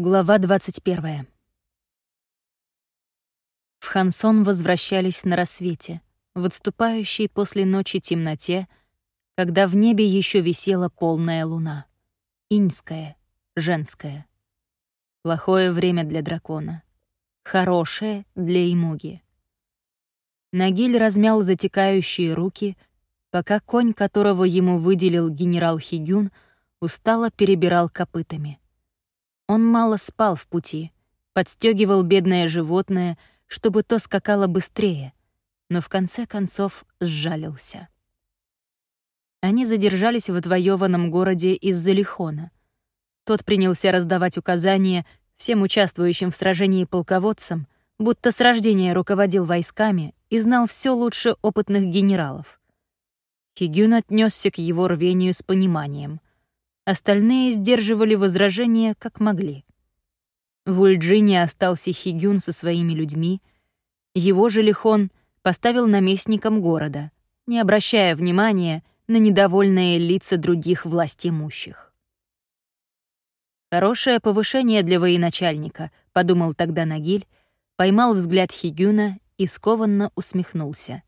Глава 21. В Хансон возвращались на рассвете, в отступающей после ночи темноте, когда в небе еще висела полная луна. Иньская, женская. Плохое время для дракона. Хорошее для Имуги. Нагиль размял затекающие руки, пока конь, которого ему выделил генерал Хигюн, устало перебирал копытами — он мало спал в пути, подстегивал бедное животное, чтобы то скакало быстрее, но в конце концов сжалился. Они задержались в отвоеванном городе из-за Лихона. Тот принялся раздавать указания всем участвующим в сражении полководцам, будто с рождения руководил войсками и знал все лучше опытных генералов. Хигюн отнесся к его рвению с пониманием — Остальные сдерживали возражения как могли. В Ульджине остался Хигюн со своими людьми. Его же Лихон поставил наместником города, не обращая внимания на недовольные лица других властимущих. «Хорошее повышение для военачальника», — подумал тогда Нагиль, поймал взгляд Хигюна и скованно усмехнулся.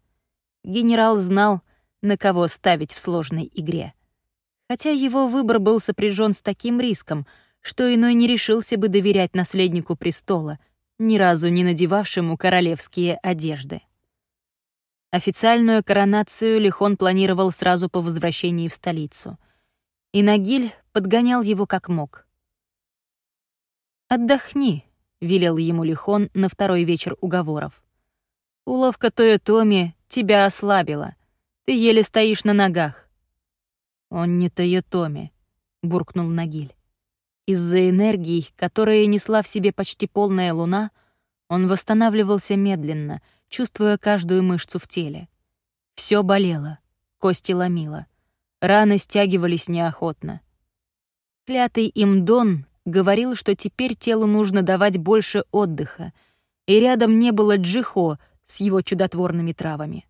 Генерал знал, на кого ставить в сложной игре — хотя его выбор был сопряжен с таким риском, что иной не решился бы доверять наследнику престола, ни разу не надевавшему королевские одежды. Официальную коронацию Лихон планировал сразу по возвращении в столицу. И Нагиль подгонял его как мог. «Отдохни», — велел ему Лихон на второй вечер уговоров. «Уловка Тойотоми тебя ослабила. Ты еле стоишь на ногах. «Он не Тойотоми», — буркнул Нагиль. Из-за энергии, которая несла в себе почти полная луна, он восстанавливался медленно, чувствуя каждую мышцу в теле. Все болело, кости ломило, раны стягивались неохотно. Клятый им Дон говорил, что теперь телу нужно давать больше отдыха, и рядом не было Джихо с его чудотворными травами.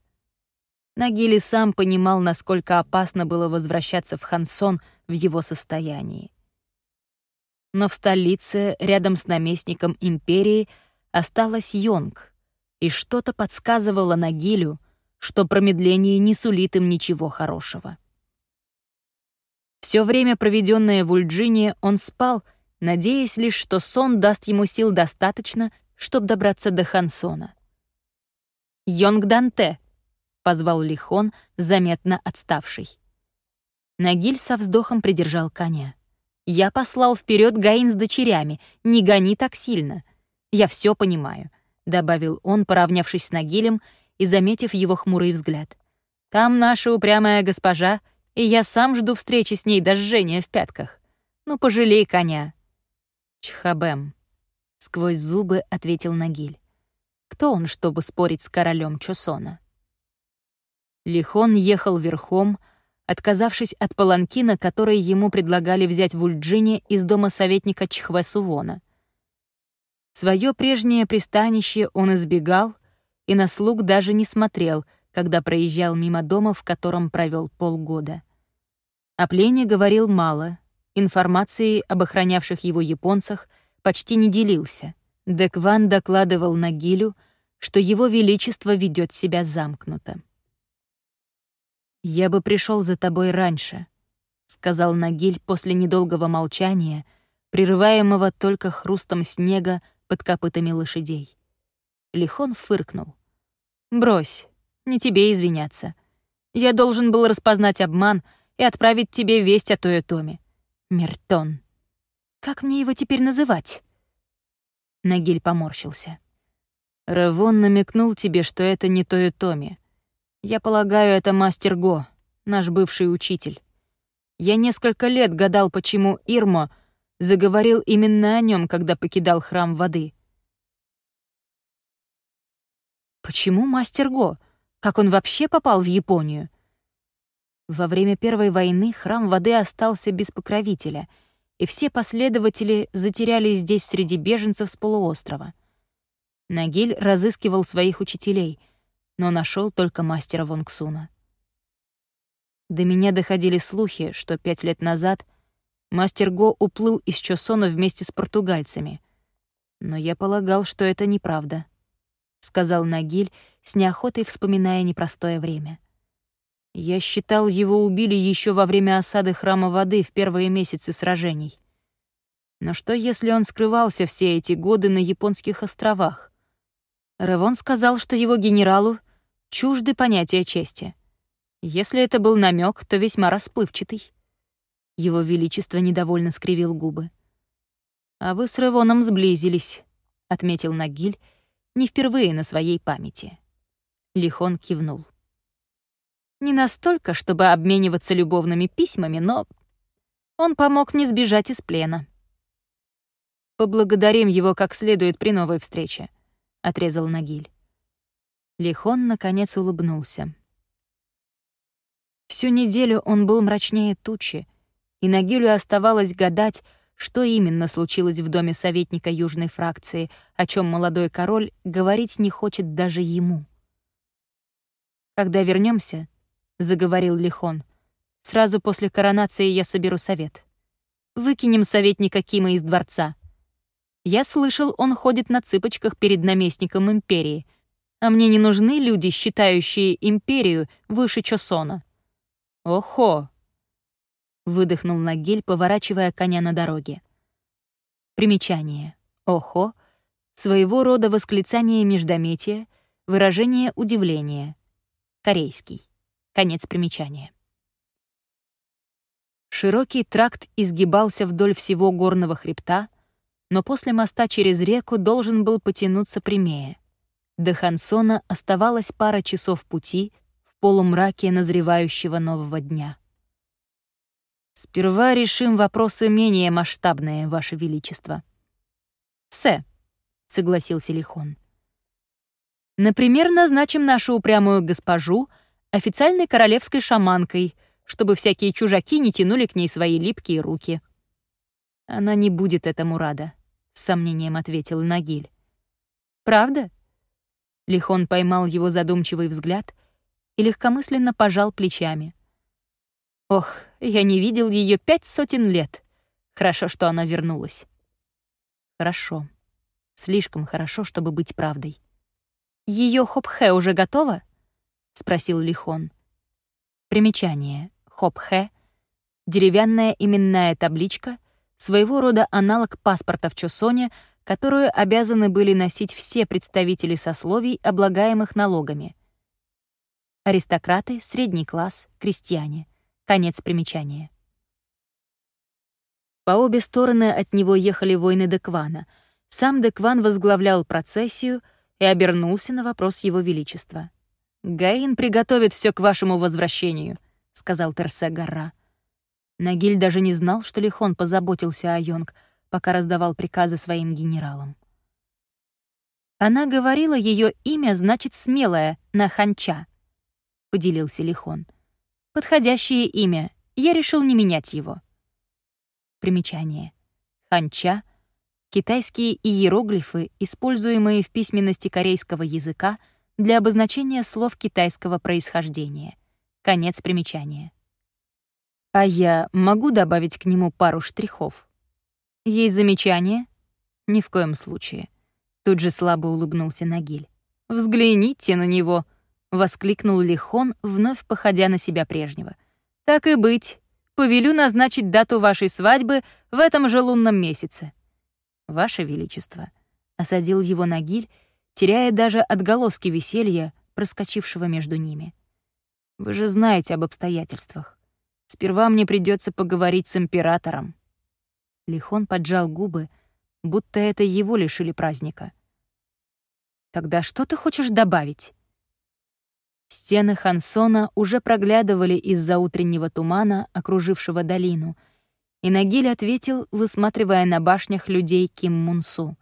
Нагили сам понимал, насколько опасно было возвращаться в Хансон в его состоянии. Но в столице, рядом с наместником империи, осталась Йонг, и что-то подсказывало Нагилю, что промедление не сулит им ничего хорошего. Все время, проведенное в Ульджине, он спал, надеясь лишь, что сон даст ему сил достаточно, чтобы добраться до Хансона. «Йонг Данте!» — позвал Лихон, заметно отставший. Нагиль со вздохом придержал коня. «Я послал вперед Гаин с дочерями. Не гони так сильно. Я все понимаю», — добавил он, поравнявшись с Нагилем и заметив его хмурый взгляд. «Там наша упрямая госпожа, и я сам жду встречи с ней до жжения в пятках. Ну, пожалей коня». «Чхабем», — сквозь зубы ответил Нагиль. «Кто он, чтобы спорить с королем Чосона?» Лихон ехал верхом, отказавшись от паланкина, который ему предлагали взять в Ульджине из дома советника Чхвесувона. Свое прежнее пристанище он избегал и на слуг даже не смотрел, когда проезжал мимо дома, в котором провел полгода. О плене говорил мало, информацией об охранявших его японцах почти не делился. Декван докладывал Нагилю, что его величество ведет себя замкнуто. «Я бы пришел за тобой раньше», — сказал Нагиль после недолгого молчания, прерываемого только хрустом снега под копытами лошадей. Лихон фыркнул. «Брось, не тебе извиняться. Я должен был распознать обман и отправить тебе весть о Тойотоме. Мертон. Как мне его теперь называть?» Нагиль поморщился. Ревон намекнул тебе, что это не Тойотоми. Я полагаю, это мастер Го, наш бывший учитель. Я несколько лет гадал, почему Ирмо заговорил именно о нем, когда покидал храм воды. Почему мастер Го? Как он вообще попал в Японию? Во время Первой войны храм воды остался без покровителя, и все последователи затерялись здесь среди беженцев с полуострова. Нагиль разыскивал своих учителей — но нашел только мастера Вонгсуна. До меня доходили слухи, что пять лет назад Мастер Го уплыл из Чосона вместе с португальцами. Но я полагал, что это неправда, — сказал Нагиль, с неохотой вспоминая непростое время. Я считал, его убили еще во время осады Храма Воды в первые месяцы сражений. Но что, если он скрывался все эти годы на японских островах? Ревон сказал, что его генералу чужды понятия чести. Если это был намек, то весьма расплывчатый. Его Величество недовольно скривил губы. «А вы с Ревоном сблизились», — отметил Нагиль, не впервые на своей памяти. Лихон кивнул. Не настолько, чтобы обмениваться любовными письмами, но он помог мне сбежать из плена. «Поблагодарим его как следует при новой встрече», — отрезал Нагиль. Лихон, наконец, улыбнулся. Всю неделю он был мрачнее тучи, и Нагилю оставалось гадать, что именно случилось в доме советника южной фракции, о чем молодой король говорить не хочет даже ему. Когда вернемся, заговорил Лихон. Сразу после коронации я соберу совет. Выкинем советника Кима из дворца. Я слышал, он ходит на цыпочках перед наместником империи, а мне не нужны люди, считающие империю выше Чосона. Охо! Выдохнул Нагиль, поворачивая коня на дороге. Примечание. Охо — своего рода восклицание междометия, выражение удивления. Корейский. Конец примечания. Широкий тракт изгибался вдоль всего горного хребта, но после моста через реку должен был потянуться прямее. До Хансона оставалось пара часов пути в полумраке назревающего нового дня. «Сперва решим вопросы менее масштабные, Ваше Величество». «Се», — согласился Лихон. «Например, назначим нашу упрямую госпожу — официальной королевской шаманкой, чтобы всякие чужаки не тянули к ней свои липкие руки. «Она не будет этому рада», — с сомнением ответил Нагиль. «Правда?» Лихон поймал его задумчивый взгляд и легкомысленно пожал плечами. «Ох, я не видел ее пять сотен лет. Хорошо, что она вернулась». «Хорошо. Слишком хорошо, чтобы быть правдой». Ее хопхе уже готова?» — спросил Лихон. Примечание. Хопхе — деревянная именная табличка, своего рода аналог паспорта в Чосоне, которую обязаны были носить все представители сословий, облагаемых налогами. Аристократы, средний класс, крестьяне. Конец примечания. По обе стороны от него ехали воины Деквана. Сам Декван возглавлял процессию и обернулся на вопрос его величества. «Гаин приготовит все к вашему возвращению», — сказал Терсе Гарра. Нагиль даже не знал, что Лихон позаботился о Йонг, пока раздавал приказы своим генералам. «Она говорила, ее имя значит «смелая» на ханча», — поделился Лихон. «Подходящее имя. Я решил не менять его». Примечание. Ханча — китайские иероглифы, используемые в письменности корейского языка — для обозначения слов китайского происхождения. Конец примечания. А я могу добавить к нему пару штрихов? Есть замечание? Ни в коем случае. Тут же слабо улыбнулся Нагиль. «Взгляните на него!» — воскликнул Лихон, вновь походя на себя прежнего. «Так и быть. Повелю назначить дату вашей свадьбы в этом же лунном месяце». «Ваше Величество», — осадил его Нагиль теряя даже отголоски веселья, проскочившего между ними. «Вы же знаете об обстоятельствах. Сперва мне придется поговорить с императором». Лихон поджал губы, будто это его лишили праздника. «Тогда что ты хочешь добавить?» Стены Хансона уже проглядывали из-за утреннего тумана, окружившего долину, и Нагиль ответил, высматривая на башнях людей Ким Мунсу.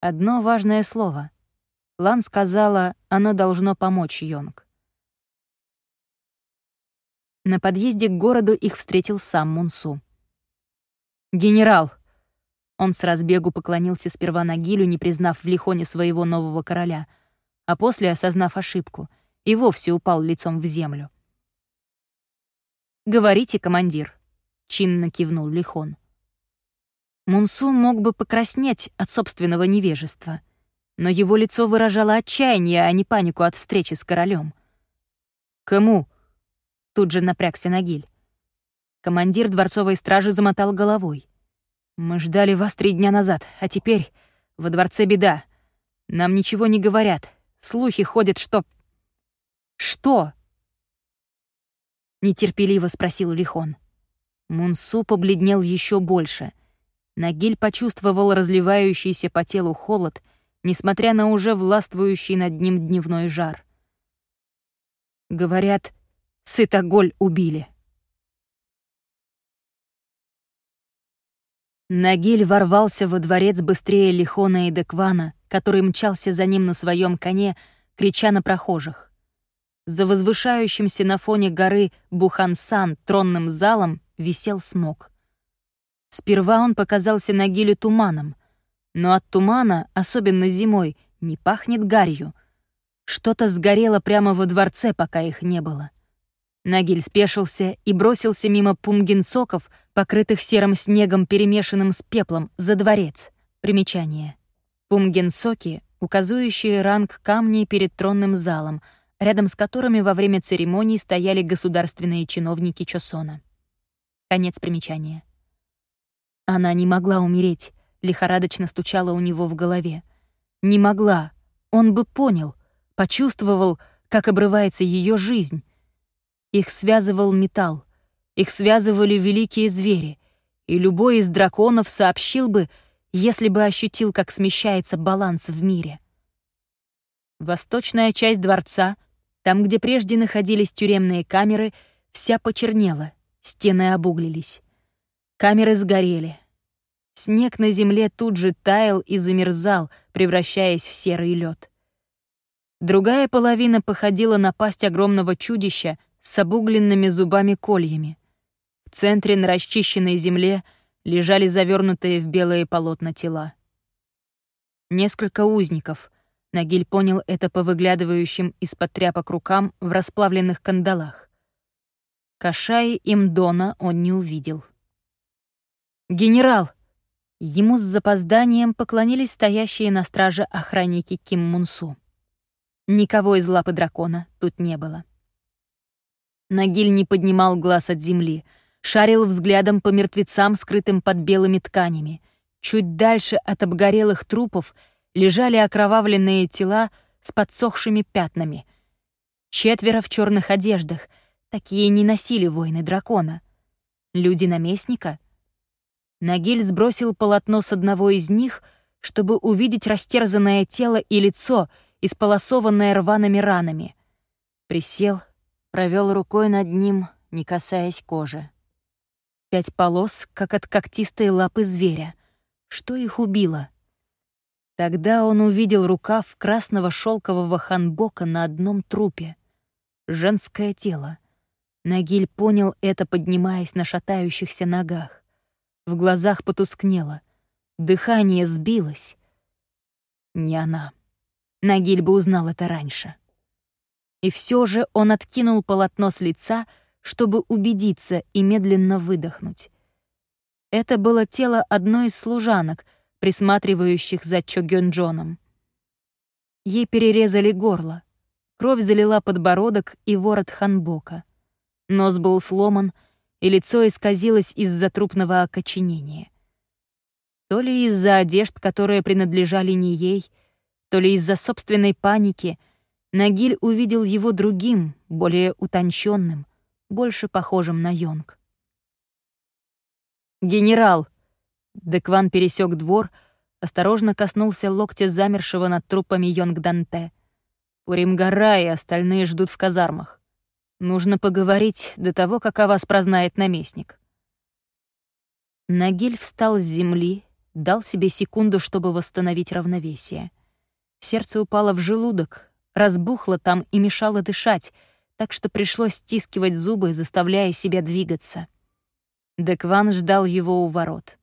Одно важное слово. Лан сказала, оно должно помочь Йонг. На подъезде к городу их встретил сам Мунсу. «Генерал!» Он с разбегу поклонился сперва Нагилю, не признав в Лихоне своего нового короля, а после, осознав ошибку, и вовсе упал лицом в землю. «Говорите, командир, чинно кивнул Лихон. Мунсу мог бы покраснеть от собственного невежества, но его лицо выражало отчаяние, а не панику от встречи с королем. «Кому?» — тут же напрягся Нагиль. Командир дворцовой стражи замотал головой. «Мы ждали вас три дня назад, а теперь во дворце беда. Нам ничего не говорят. Слухи ходят, что...» «Что?» — нетерпеливо спросил Лихон. Мунсу побледнел еще больше. Нагиль почувствовал разливающийся по телу холод, несмотря на уже властвующий над ним дневной жар. Говорят, Сытоголь убили. Нагиль ворвался во дворец быстрее Лихона и Деквана, который мчался за ним на своем коне, крича на прохожих. За возвышающимся на фоне горы Бухансан тронным залом висел смог. Сперва он показался Нагилю туманом, но от тумана, особенно зимой, не пахнет гарью. Что-то сгорело прямо во дворце, пока их не было. Нагиль спешился и бросился мимо пумгинсоков, покрытых серым снегом, перемешанным с пеплом, за дворец. Примечание. Пумгинсоки, указывающие ранг камней перед тронным залом, рядом с которыми во время церемонии стояли государственные чиновники Чосона. Конец примечания. Она не могла умереть, лихорадочно стучала у него в голове. Не могла. Он бы понял, почувствовал, как обрывается ее жизнь. Их связывал металл, их связывали великие звери, и любой из драконов сообщил бы, если бы ощутил, как смещается баланс в мире. Восточная часть дворца, там, где прежде находились тюремные камеры, вся почернела — Стены обуглились. Камеры сгорели. Снег на земле тут же таял и замерзал, превращаясь в серый лед. Другая половина походила на пасть огромного чудища с обугленными зубами-кольями. В центре на расчищенной земле лежали завернутые в белые полотна тела. Несколько узников. Нагиль понял это по выглядывающим из-под тряпок рукам в расплавленных кандалах. Кашаи и Мдона он не увидел. «Генерал!» Ему с запозданием поклонились стоящие на страже охранники Ким Мунсу. Никого из лапы дракона тут не было. Нагиль не поднимал глаз от земли, шарил взглядом по мертвецам, скрытым под белыми тканями. Чуть дальше от обгорелых трупов лежали окровавленные тела с подсохшими пятнами. Четверо в черных одеждах — Такие не носили воины дракона. Люди наместника? Нагиль сбросил полотно с одного из них, чтобы увидеть растерзанное тело и лицо, исполосованное рваными ранами. Присел, провел рукой над ним, не касаясь кожи. Пять полос, как от когтистой лапы зверя. Что их убило? Тогда он увидел рукав красного шелкового ханбока на одном трупе. Женское тело. Нагиль понял это, поднимаясь на шатающихся ногах. В глазах потускнело. Дыхание сбилось. Не она. Нагиль бы узнал это раньше. И все же он откинул полотно с лица, чтобы убедиться и медленно выдохнуть. Это было тело одной из служанок, присматривающих за Чо Гёнджоном. Ей перерезали горло. Кровь залила подбородок и ворот ханбока — Нос был сломан, и лицо исказилось из-за трупного окоченения. То ли из-за одежд, которые принадлежали не ей, то ли из-за собственной паники, Нагиль увидел его другим, более утонченным, больше похожим на Йонг. «Генерал!» Декван пересек двор, осторожно коснулся локтя замершего над трупами Йонг Данте. Пуримгара и остальные ждут в казармах. Нужно поговорить до того, как о вас прознает наместник. Нагиль встал с земли, дал себе секунду, чтобы восстановить равновесие. Сердце упало в желудок, разбухло там и мешало дышать, так что пришлось стискивать зубы, заставляя себя двигаться. Декван ждал его у ворот.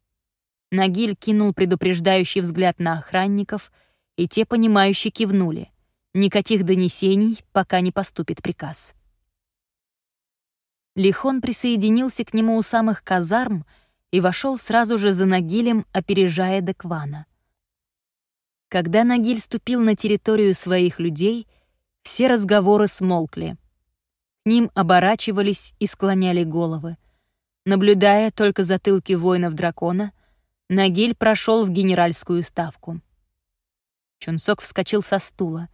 Нагиль кинул предупреждающий взгляд на охранников, и те, понимающе кивнули. Никаких донесений, пока не поступит приказ. Лихон присоединился к нему у самых казарм и вошел сразу же за Нагилем, опережая Деквана. Когда Нагиль ступил на территорию своих людей, все разговоры смолкли. К ним оборачивались и склоняли головы. Наблюдая только затылки воинов дракона, Нагиль прошел в генеральскую ставку. Чунсок вскочил со стула.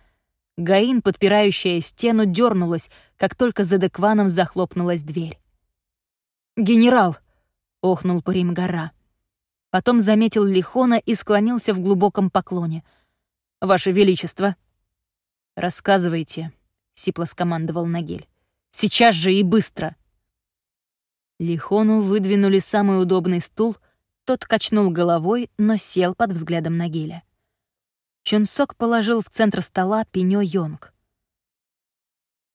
Гаин, подпирающая стену, дернулась, как только за Декваном захлопнулась дверь. «Генерал!» — охнул Паримгара. Потом заметил Лихона и склонился в глубоком поклоне. «Ваше Величество!» «Рассказывайте», — сипло скомандовал Нагель. «Сейчас же и быстро!» Лихону выдвинули самый удобный стул, тот качнул головой, но сел под взглядом Нагеля. Чунсок положил в центр стола пенё Йонг.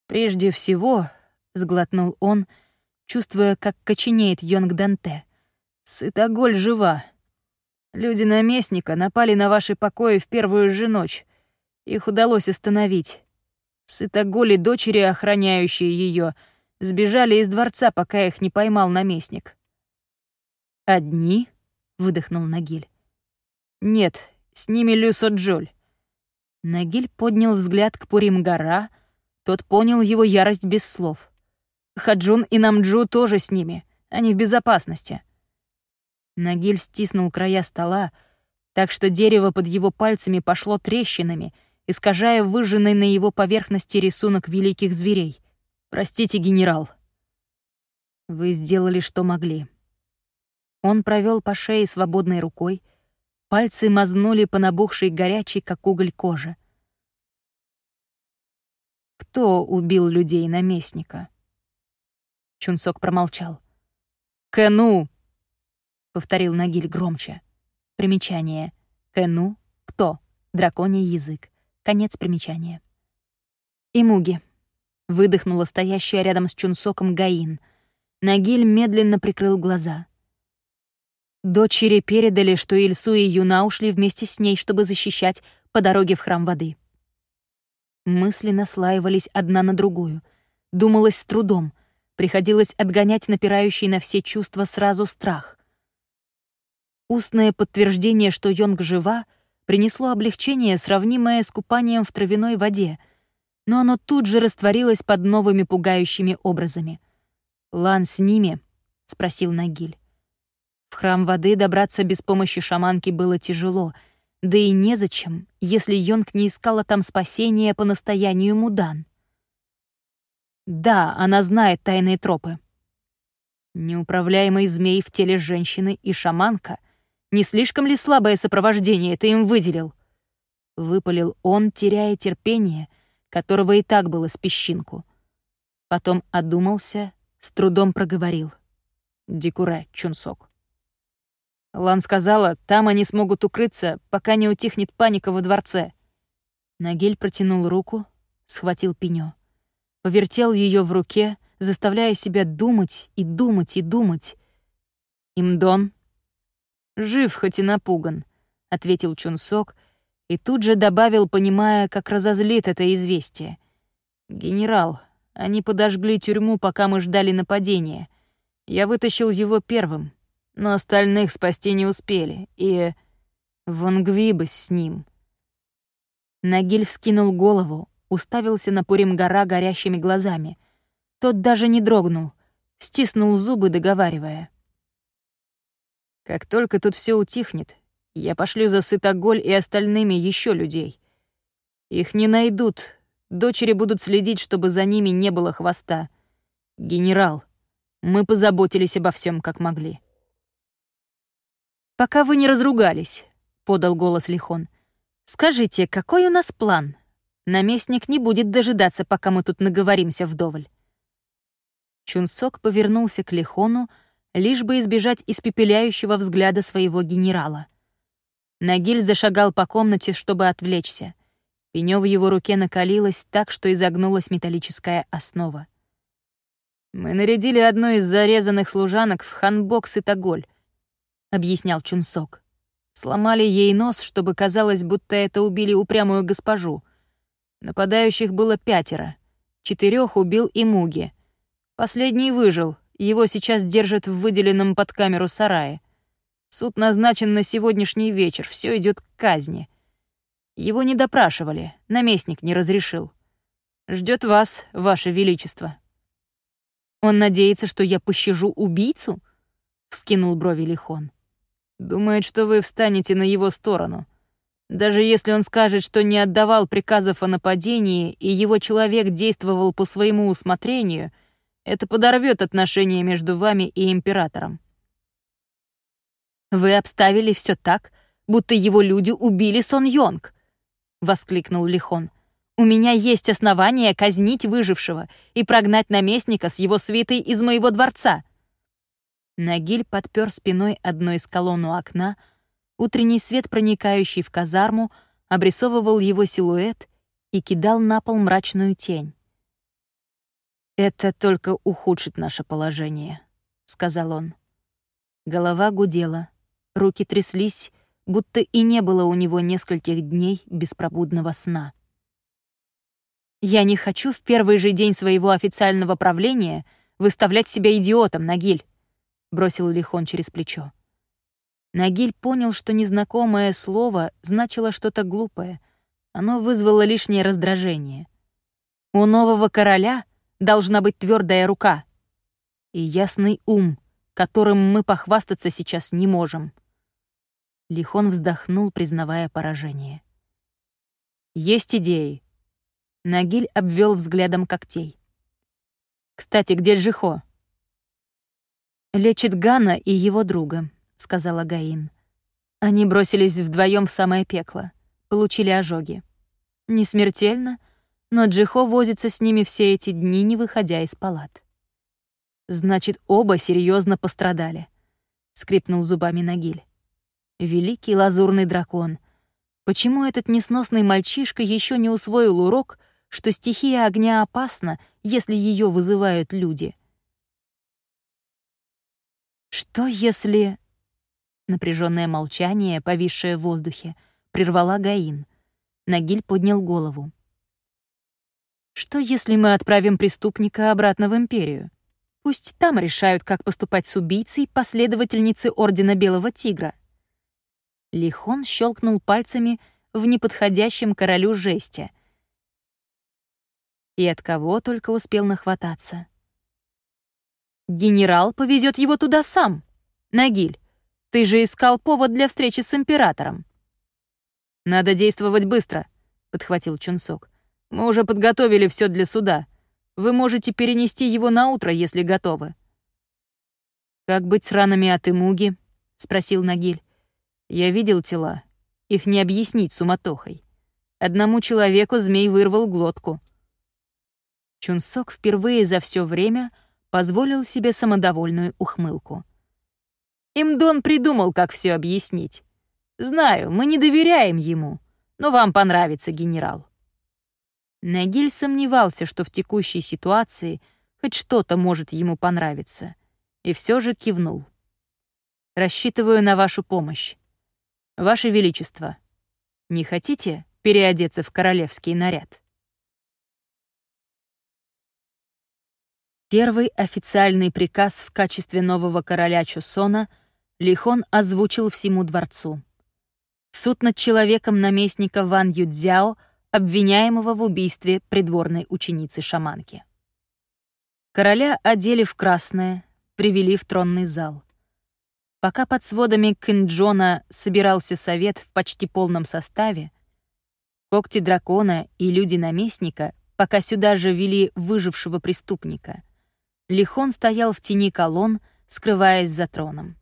«Прежде всего», — сглотнул он, чувствуя, как коченеет Йонг Данте, — «Сытоголь жива. Люди наместника напали на ваши покои в первую же ночь. Их удалось остановить. Сытоголь и дочери, охраняющие ее, сбежали из дворца, пока их не поймал наместник». «Одни?» — выдохнул Нагиль. «Нет, с ними Люсо Джоль». Нагиль поднял взгляд к Пурим-гора, тот понял его ярость без слов. Хаджун и Намджу тоже с ними, они в безопасности. Нагиль стиснул края стола, так что дерево под его пальцами пошло трещинами, искажая выжженный на его поверхности рисунок великих зверей. «Простите, генерал». «Вы сделали, что могли». Он провел по шее свободной рукой, Пальцы мазнули по набухшей горячей, как уголь, коже. «Кто убил людей наместника?» Чунсок промолчал. «Кэну!» — повторил Нагиль громче. Примечание. «Кэну» — «кто?» Драконий язык. Конец примечания. «Имуги», — выдохнула стоящая рядом с Чунсоком Гаин. Нагиль медленно прикрыл глаза. Дочери передали, что Ильсу и Юна ушли вместе с ней, чтобы защищать по дороге в храм воды. Мысли наслаивались одна на другую. Думалось с трудом. Приходилось отгонять напирающий на все чувства сразу страх. Устное подтверждение, что Йонг жива, принесло облегчение, сравнимое с купанием в травяной воде, но оно тут же растворилось под новыми пугающими образами. «Лан с ними?» — спросил Нагиль. В храм воды добраться без помощи шаманки было тяжело, да и незачем, если Йонг не искала там спасения по настоянию Мудан. Да, она знает тайные тропы. Неуправляемый змей в теле женщины и шаманка. Не слишком ли слабое сопровождение ты им выделил? Выпалил он, теряя терпение, которого и так было с песчинку. Потом одумался, с трудом проговорил. Дикуре, Чунсок. Лан сказала, там они смогут укрыться, пока не утихнет паника во дворце. Нагель протянул руку, схватил пенё. Повертел ее в руке, заставляя себя думать и думать и думать. «Имдон?» «Жив, хоть и напуган», — ответил Чунсок и тут же добавил, понимая, как разозлит это известие. «Генерал, они подожгли тюрьму, пока мы ждали нападения. Я вытащил его первым но остальных спасти не успели, и... Вонгвибас с ним. Нагиль вскинул голову, уставился на Пурим-гора горящими глазами. Тот даже не дрогнул, стиснул зубы, договаривая. «Как только тут все утихнет, я пошлю за Сытоголь и остальными еще людей. Их не найдут, дочери будут следить, чтобы за ними не было хвоста. Генерал, мы позаботились обо всем, как могли». «Пока вы не разругались», — подал голос Лихон. «Скажите, какой у нас план? Наместник не будет дожидаться, пока мы тут наговоримся вдоволь». Чунсок повернулся к Лихону, лишь бы избежать испепеляющего взгляда своего генерала. Нагиль зашагал по комнате, чтобы отвлечься. Пенё в его руке накалилось так, что изогнулась металлическая основа. «Мы нарядили одну из зарезанных служанок в ханбокс и таголь», — объяснял Чунсок. Сломали ей нос, чтобы казалось, будто это убили упрямую госпожу. Нападающих было пятеро. Четырех убил и Муги. Последний выжил, его сейчас держат в выделенном под камеру сарае. Суд назначен на сегодняшний вечер, все идет к казни. Его не допрашивали, наместник не разрешил. Ждет вас, ваше величество. Он надеется, что я пощажу убийцу? Вскинул брови Лихон. Думает, что вы встанете на его сторону. Даже если он скажет, что не отдавал приказов о нападении и его человек действовал по своему усмотрению, это подорвет отношения между вами и императором. «Вы обставили все так, будто его люди убили Сон Йонг», — воскликнул Лихон. «У меня есть основания казнить выжившего и прогнать наместника с его свитой из моего дворца». Нагиль подпер спиной одной из колонн у окна, Утренний свет, проникающий в казарму, обрисовывал его силуэт и кидал на пол мрачную тень. «Это только ухудшит наше положение», — сказал он. Голова гудела, руки тряслись, будто и не было у него нескольких дней беспробудного сна. «Я не хочу в первый же день своего официального правления выставлять себя идиотом, Нагиль», — бросил Лихон через плечо. Нагиль понял, что незнакомое слово значило что-то глупое. Оно вызвало лишнее раздражение. У нового короля должна быть твердая рука и ясный ум, которым мы похвастаться сейчас не можем. Лихон вздохнул, признавая поражение. «Есть идеи». Нагиль обвел взглядом когтей. «Кстати, где Джихо?» «Лечит Гана и его друга», сказала Гаин. Они бросились вдвоем в самое пекло, получили ожоги. Не смертельно, но Джихо возится с ними все эти дни, не выходя из палат. Значит, оба серьезно пострадали, скрипнул зубами Нагиль. Великий лазурный дракон. Почему этот несносный мальчишка еще не усвоил урок, что стихия огня опасна, если ее вызывают люди? Что если... Напряженное молчание, повисшее в воздухе, прервала Гаин. Нагиль поднял голову. «Что, если мы отправим преступника обратно в Империю? Пусть там решают, как поступать с убийцей последовательницы Ордена Белого Тигра». Лихон щелкнул пальцами в неподходящем королю жесте. И от кого только успел нахвататься. «Генерал повезет его туда сам, Нагиль. Ты же искал повод для встречи с императором». «Надо действовать быстро», — подхватил Чунсок. «Мы уже подготовили все для суда. Вы можете перенести его на утро, если готовы». «Как быть с ранами от Имуги?» — спросил Нагиль. «Я видел тела. Их не объяснить суматохой. Одному человеку змей вырвал глотку». Чунсок впервые за все время позволил себе самодовольную ухмылку. Имдон придумал, как все объяснить. Знаю, мы не доверяем ему, но вам понравится генерал. Нагиль сомневался, что в текущей ситуации хоть что-то может ему понравиться, и все же кивнул. «Рассчитываю на вашу помощь. Ваше Величество, не хотите переодеться в королевский наряд?» Первый официальный приказ в качестве нового короля Чусона — Лихон озвучил всему дворцу. Суд над человеком наместника Ван Юдзяо, обвиняемого в убийстве придворной ученицы-шаманки. Короля одели в красное, привели в тронный зал. Пока под сводами Кинджона собирался совет в почти полном составе, когти дракона и люди наместника пока сюда же вели выжившего преступника. Лихон стоял в тени колонн, скрываясь за троном.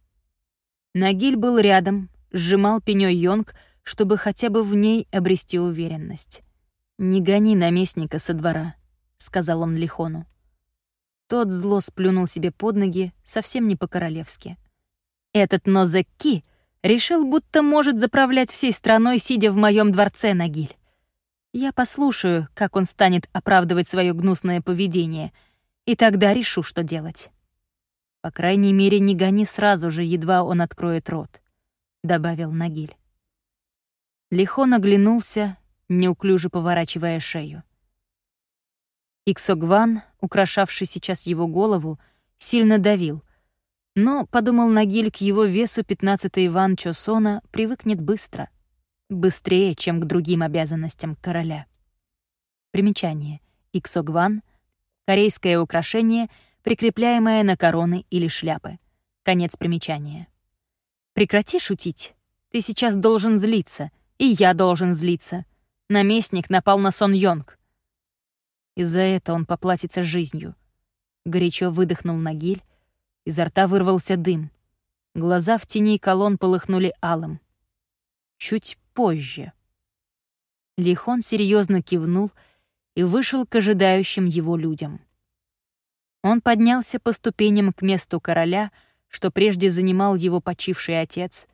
Нагиль был рядом, сжимал пенёй Йонг, чтобы хотя бы в ней обрести уверенность. «Не гони наместника со двора», — сказал он Лихону. Тот зло сплюнул себе под ноги, совсем не по-королевски. «Этот Нозекки решил, будто может заправлять всей страной, сидя в моем дворце, Нагиль. Я послушаю, как он станет оправдывать свое гнусное поведение, и тогда решу, что делать». По крайней мере, не гони сразу же, едва он откроет рот», — добавил Нагиль. Лихон оглянулся, неуклюже поворачивая шею. Иксогван украшавший сейчас его голову, сильно давил. Но, подумал Нагиль, к его весу 15-й Иван Чосона привыкнет быстро. Быстрее, чем к другим обязанностям короля. Примечание. Иксогван — корейское украшение, прикрепляемое на короны или шляпы. Конец примечания. Прекрати шутить. Ты сейчас должен злиться, и я должен злиться. Наместник напал на Сон Йонг. И за это он поплатится жизнью. Горячо выдохнул Нагиль, изо рта вырвался дым. Глаза в тени колонн полыхнули алым. Чуть позже. Лихон серьезно кивнул и вышел к ожидающим его людям. Он поднялся по ступеням к месту короля, что прежде занимал его почивший отец,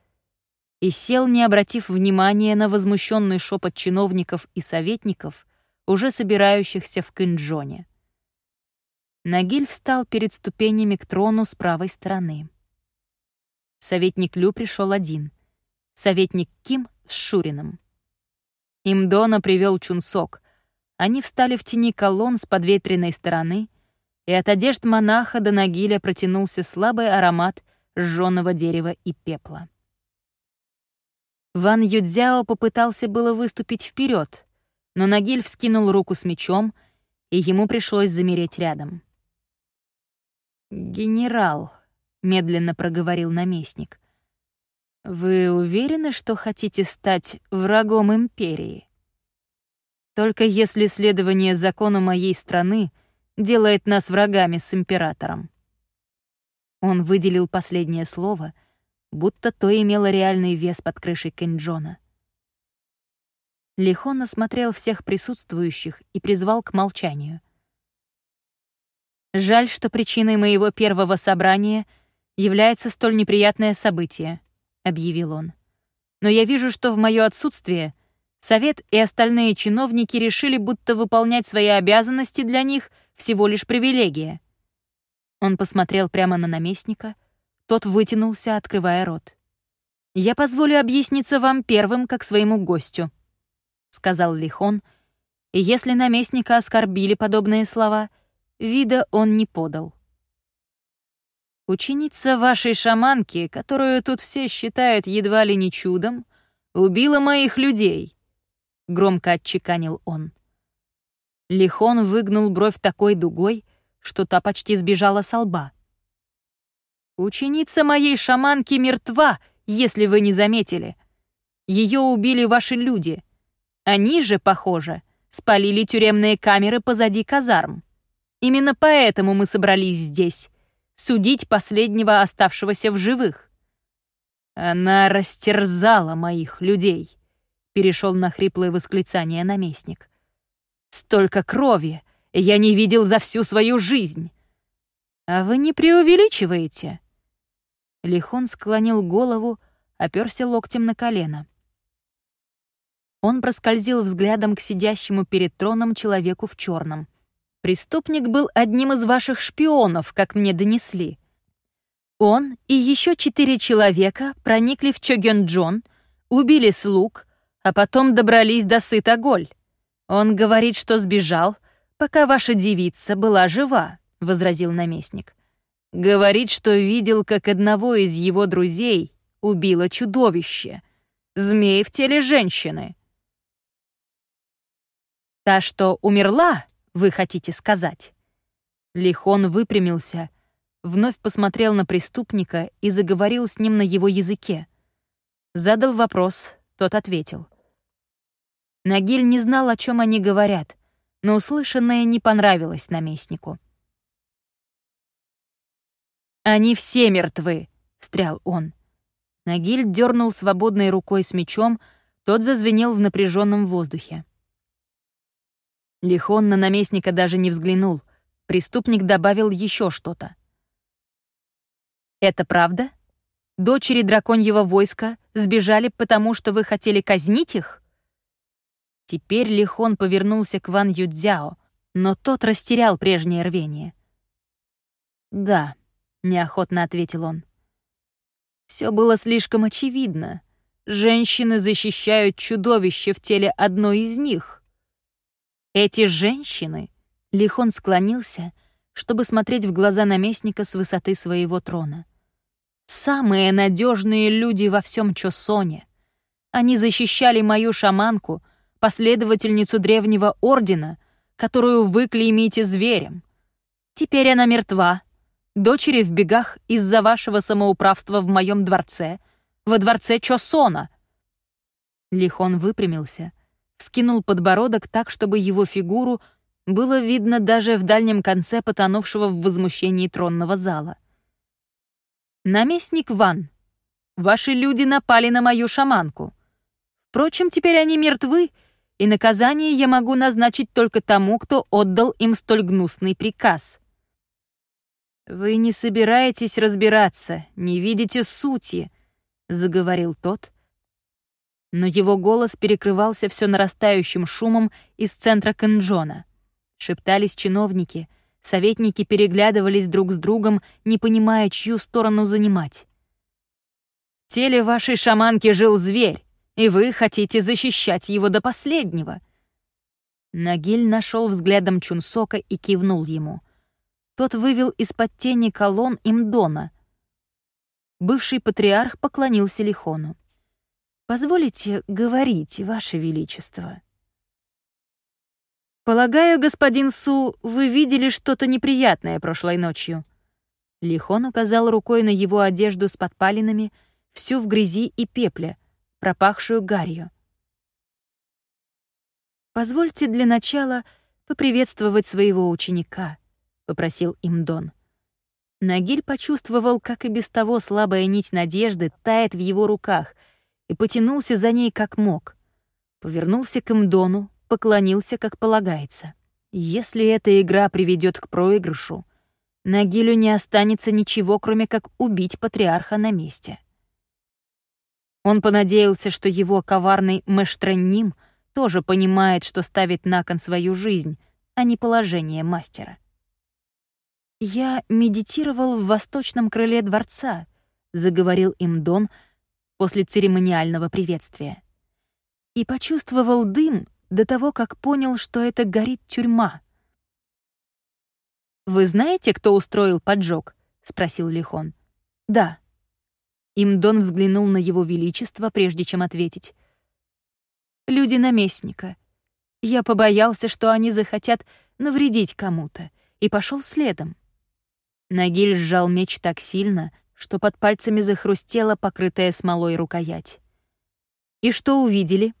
и сел, не обратив внимания на возмущенный шепот чиновников и советников, уже собирающихся в Кынджоне. Нагиль встал перед ступенями к трону с правой стороны. Советник Лю пришел один, советник Ким с Шурином. Имдона привел Чунсок. Они встали в тени колонн с подветренной стороны, и от одежд монаха до Нагиля протянулся слабый аромат сжёного дерева и пепла. Ван Юдзяо попытался было выступить вперед, но Нагиль вскинул руку с мечом, и ему пришлось замереть рядом. «Генерал», — медленно проговорил наместник, — «вы уверены, что хотите стать врагом империи? Только если следование закону моей страны делает нас врагами с императором». Он выделил последнее слово — будто то имело реальный вес под крышей Кенджона. Лихон осмотрел всех присутствующих и призвал к молчанию. «Жаль, что причиной моего первого собрания является столь неприятное событие», — объявил он. «Но я вижу, что в мое отсутствие Совет и остальные чиновники решили, будто выполнять свои обязанности для них всего лишь привилегия». Он посмотрел прямо на наместника — тот вытянулся, открывая рот. «Я позволю объясниться вам первым, как своему гостю», — сказал Лихон, и если наместника оскорбили подобные слова, вида он не подал. «Ученица вашей шаманки, которую тут все считают едва ли не чудом, убила моих людей», — громко отчеканил он. Лихон выгнул бровь такой дугой, что та почти сбежала со лба. Ученица моей шаманки мертва, если вы не заметили. Ее убили ваши люди. Они же, похоже, спалили тюремные камеры позади казарм. Именно поэтому мы собрались здесь, судить последнего оставшегося в живых. Она растерзала моих людей, перешел на хриплое восклицание наместник. Столько крови я не видел за всю свою жизнь. А вы не преувеличиваете? Лихон склонил голову, оперся локтем на колено. Он проскользил взглядом к сидящему перед троном человеку в черном. Преступник был одним из ваших шпионов, как мне донесли. Он и еще четыре человека проникли в Чогён-Джон, убили слуг, а потом добрались до Сыта-Голь. Он говорит, что сбежал, пока ваша девица была жива, — возразил наместник. Говорит, что видел, как одного из его друзей убило чудовище. Змей в теле женщины. Та, что умерла, вы хотите сказать? Лихон выпрямился, вновь посмотрел на преступника и заговорил с ним на его языке. Задал вопрос, тот ответил. Нагиль не знал, о чем они говорят, но услышанное не понравилось наместнику. «Они все мертвы», — встрял он. Нагиль дернул свободной рукой с мечом, тот зазвенел в напряженном воздухе. Лихон на наместника даже не взглянул. Преступник добавил еще что-то. «Это правда? Дочери драконьего войска сбежали, потому что вы хотели казнить их?» Теперь Лихон повернулся к Ван Юдзяо, но тот растерял прежнее рвение. «Да», неохотно ответил он. Все было слишком очевидно. Женщины защищают чудовище в теле одной из них. Эти женщины, Лихон склонился, чтобы смотреть в глаза наместника с высоты своего трона. «Самые надежные люди во всем Чосоне. Они защищали мою шаманку, последовательницу древнего ордена, которую вы клеймите зверем. Теперь она мертва. Дочери в бегах из-за вашего самоуправства в моем дворце, во дворце Чосона». Лихон выпрямился, вскинул подбородок так, чтобы его фигуру было видно даже в дальнем конце потонувшего в возмущении тронного зала. «Наместник Ван, ваши люди напали на мою шаманку. Впрочем, теперь они мертвы, и наказание я могу назначить только тому, кто отдал им столь гнусный приказ». «Вы не собираетесь разбираться, не видите сути», — заговорил тот, но его голос перекрывался все нарастающим шумом из центра Канджона. Шептались чиновники, советники переглядывались друг с другом, не понимая, чью сторону занимать. «В теле вашей шаманки жил зверь, и вы хотите защищать его до последнего». Нагиль нашел взглядом Чунсока и кивнул ему. Тот вывел из-под тени колонн Имдона. Бывший патриарх поклонился Лихону. Позволите говорить, Ваше Величество. Полагаю, господин Су, вы видели что-то неприятное прошлой ночью. Лихон указал рукой на его одежду с подпалинами, всю в грязи и пепле, пропахшую гарью. «Позвольте для начала поприветствовать своего ученика», — попросил им Дон. Нагиль почувствовал, как и без того слабая нить надежды тает в его руках — и потянулся за ней как мог. Повернулся к Мдону, поклонился, как полагается. Если эта игра приведет к проигрышу, Нагилю не останется ничего, кроме как убить патриарха на месте. Он понадеялся, что его коварный Мэштранним тоже понимает, что ставит на кон свою жизнь, а не положение мастера. «Я медитировал в восточном крыле дворца», — заговорил им Дон, после церемониального приветствия. И почувствовал дым до того, как понял, что это горит тюрьма. «Вы знаете, кто устроил поджог?» — спросил Лихон. «Да». Имдон взглянул на его величество, прежде чем ответить. «Люди наместника. Я побоялся, что они захотят навредить кому-то, и пошел следом». Нагиль сжал меч так сильно, что под пальцами захрустела покрытая смолой рукоять. «И что увидели?»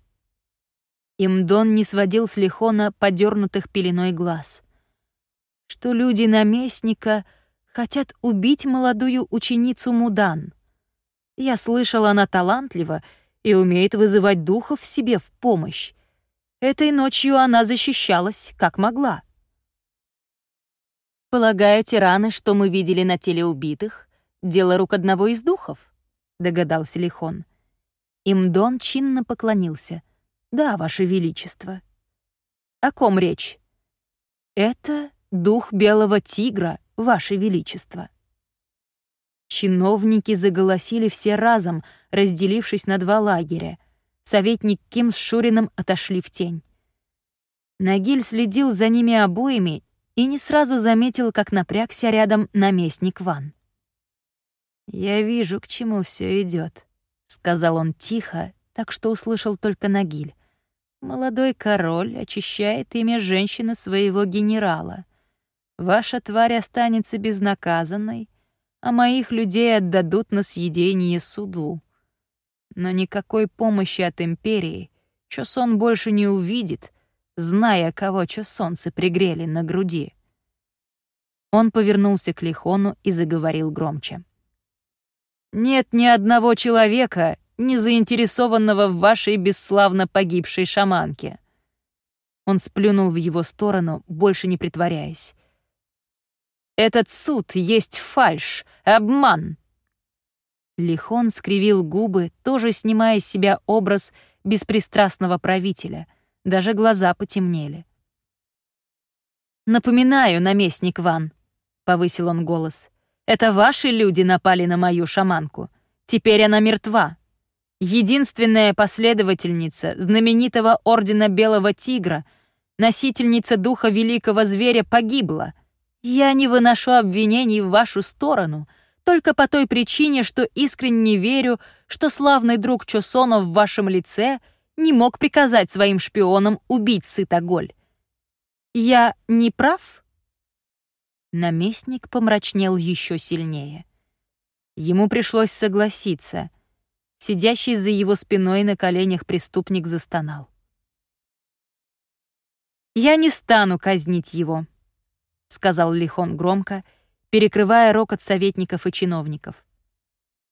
Имдон не сводил с Лихона подернутых пеленой глаз. Что люди наместника хотят убить молодую ученицу Мудан. Я слышала, она талантлива и умеет вызывать духов себе в помощь. Этой ночью она защищалась, как могла. Полагаете, раны, что мы видели на теле убитых, Дело рук одного из духов, догадался Лихон. Имдон чинно поклонился. Да, ваше величество. О ком речь? Это дух белого тигра, ваше величество. Чиновники заголосили все разом, разделившись на два лагеря. Советник Ким с Шурином отошли в тень. Нагиль следил за ними обоими и не сразу заметил, как напрягся рядом наместник Ван. «Я вижу, к чему все идет, сказал он тихо, так что услышал только Нагиль. «Молодой король очищает имя женщины своего генерала. Ваша тварь останется безнаказанной, а моих людей отдадут на съедение суду. Но никакой помощи от империи Чосон больше не увидит, зная, кого Чосонцы пригрели на груди». Он повернулся к Лихону и заговорил громче. Нет ни одного человека, не заинтересованного в вашей бесславно погибшей шаманке». Он сплюнул в его сторону, больше не притворяясь. «Этот суд есть фальшь, обман!» Лихон скривил губы, тоже снимая с себя образ беспристрастного правителя. Даже глаза потемнели. «Напоминаю, наместник Ван», — повысил он голос, это ваши люди напали на мою шаманку. Теперь она мертва. Единственная последовательница знаменитого Ордена Белого Тигра носительница духа великого зверя, погибла. Я не выношу обвинений в вашу сторону, только по той причине, что искренне верю, что славный друг Чосона в вашем лице не мог приказать своим шпионам убить Сытоголь. Я не прав?» Наместник помрачнел еще сильнее. Ему пришлось согласиться. Сидящий за его спиной на коленях преступник застонал. «Я не стану казнить его», — сказал Лихон громко, перекрывая рокот советников и чиновников.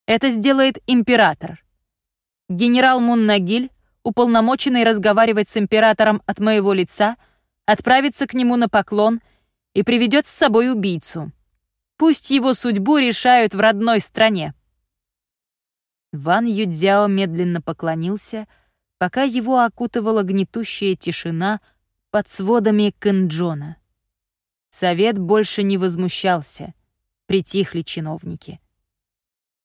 «Это сделает император. Генерал Муннагиль, уполномоченный разговаривать с императором от моего лица, отправится к нему на поклон и приведет с собой убийцу. Пусть его судьбу решают в родной стране». Ван Юдзяо медленно поклонился, пока его окутывала гнетущая тишина под сводами Кэнджона. Совет больше не возмущался, притихли чиновники.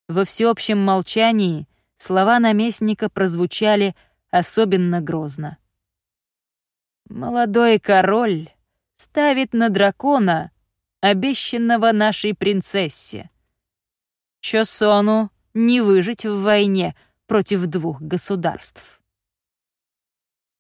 Во всеобщем молчании слова наместника прозвучали особенно грозно. «Молодой король ставит на дракона, обещанного нашей принцессе. Чосону не выжить в войне против двух государств».